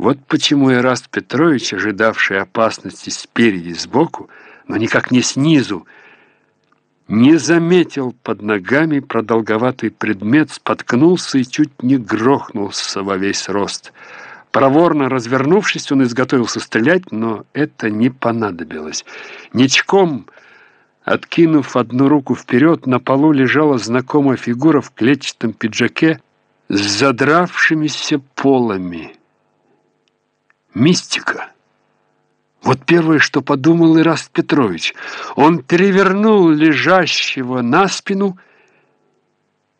Вот почему Ираст Петрович, ожидавший опасности спереди, сбоку, но никак не снизу, не заметил под ногами продолговатый предмет, споткнулся и чуть не грохнулся во весь рост. Проворно развернувшись, он изготовился стрелять, но это не понадобилось. Ничком, откинув одну руку вперед, на полу лежала знакомая фигура в клетчатом пиджаке с задравшимися полами. Мистика. Вот первое, что подумал Ираст Петрович. Он перевернул лежащего на спину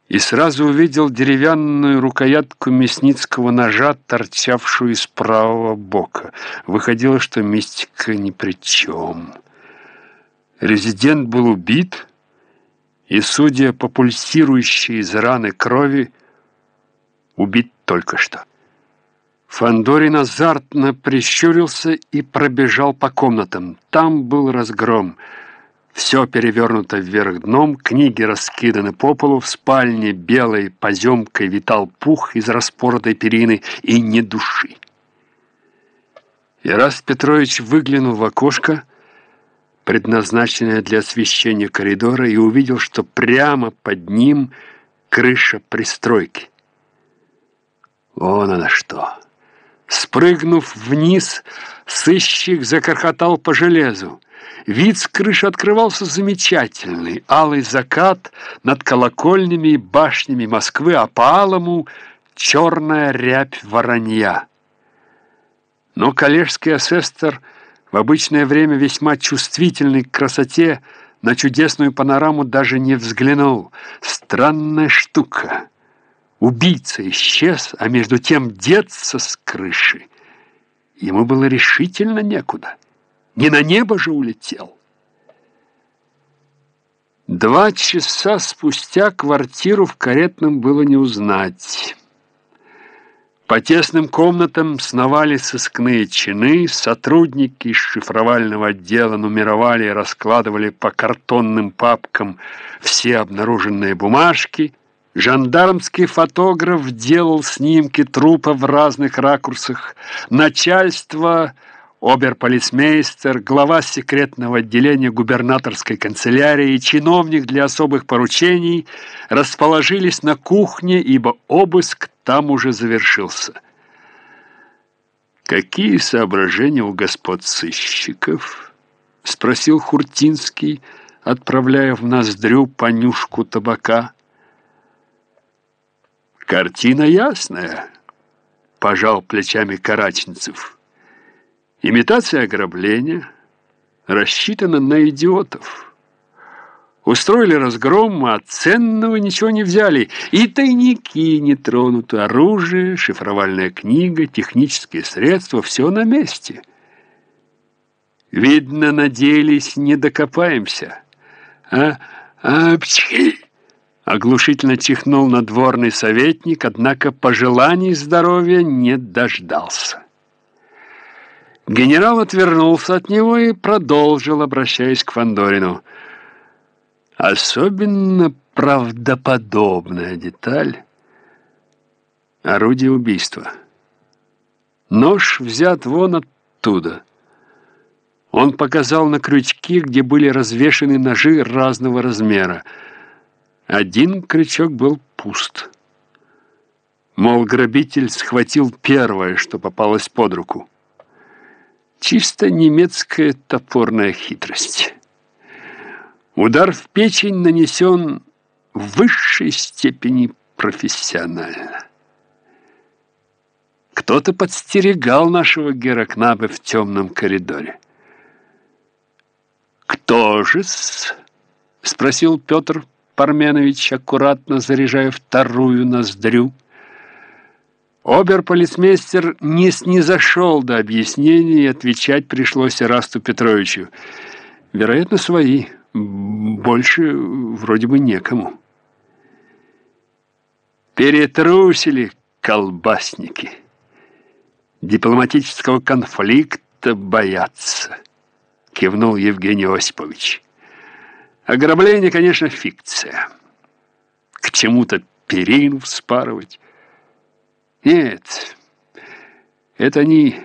и сразу увидел деревянную рукоятку мясницкого ножа, торчавшую из правого бока. Выходило, что мистика ни при чем. Резидент был убит, и, судя по пульсирующей из раны крови, убит только что. Фандорин азартно прищурился и пробежал по комнатам. Там был разгром. Все перевернуто вверх дном, книги раскиданы по полу, в спальне белой поземкой витал пух из распоротой перины и ни души. Ирас Петрович выглянул в окошко, предназначенное для освещения коридора, и увидел, что прямо под ним крыша пристройки. Вон она что! Спрыгнув вниз, сыщик закархотал по железу. Вид с крыши открывался замечательный. Алый закат над колокольнями и башнями Москвы, а по алому черная рябь воронья. Но коллежский асессор, в обычное время весьма чувствительный к красоте, на чудесную панораму даже не взглянул. Странная штука. Убийца исчез, а между тем деться с крыши ему было решительно некуда. Не на небо же улетел. Два часа спустя квартиру в каретном было не узнать. По тесным комнатам сновали сыскные чины, сотрудники из шифровального отдела нумеровали и раскладывали по картонным папкам все обнаруженные бумажки – Жандармский фотограф делал снимки трупа в разных ракурсах. Начальство, оберполицмейстер, глава секретного отделения губернаторской канцелярии и чиновник для особых поручений расположились на кухне, ибо обыск там уже завершился. «Какие соображения у господ сыщиков?» — спросил Хуртинский, отправляя в ноздрю понюшку табака. «Картина ясная», — пожал плечами Караченцев. «Имитация ограбления рассчитана на идиотов. Устроили разгром, а ценного ничего не взяли. И тайники не тронуты, оружие, шифровальная книга, технические средства — все на месте. Видно, надеялись, не докопаемся. А, а, пчхи!» Оглушительно чихнул надворный советник, однако пожеланий здоровья не дождался. Генерал отвернулся от него и продолжил, обращаясь к Фандорину. Особенно правдоподобная деталь — орудие убийства. Нож взят вон оттуда. Он показал на крючки, где были развешаны ножи разного размера — один крючок был пуст. Мол, грабитель схватил первое, что попалось под руку. Чисто немецкая топорная хитрость. Удар в печень нанесен в высшей степени профессионально. Кто-то подстерегал нашего Геракнаба в темном коридоре. «Кто же-с?» — спросил Петр Парменович, аккуратно заряжая вторую ноздрю. Оберполицмейстер не снизошел до объяснений, и отвечать пришлось Расту Петровичу. Вероятно, свои. Больше вроде бы некому. Перетрусили колбасники. Дипломатического конфликта боятся, кивнул Евгений Осипович. Ограбление, конечно, фикция. К чему-то перину вспарывать. Нет, Это они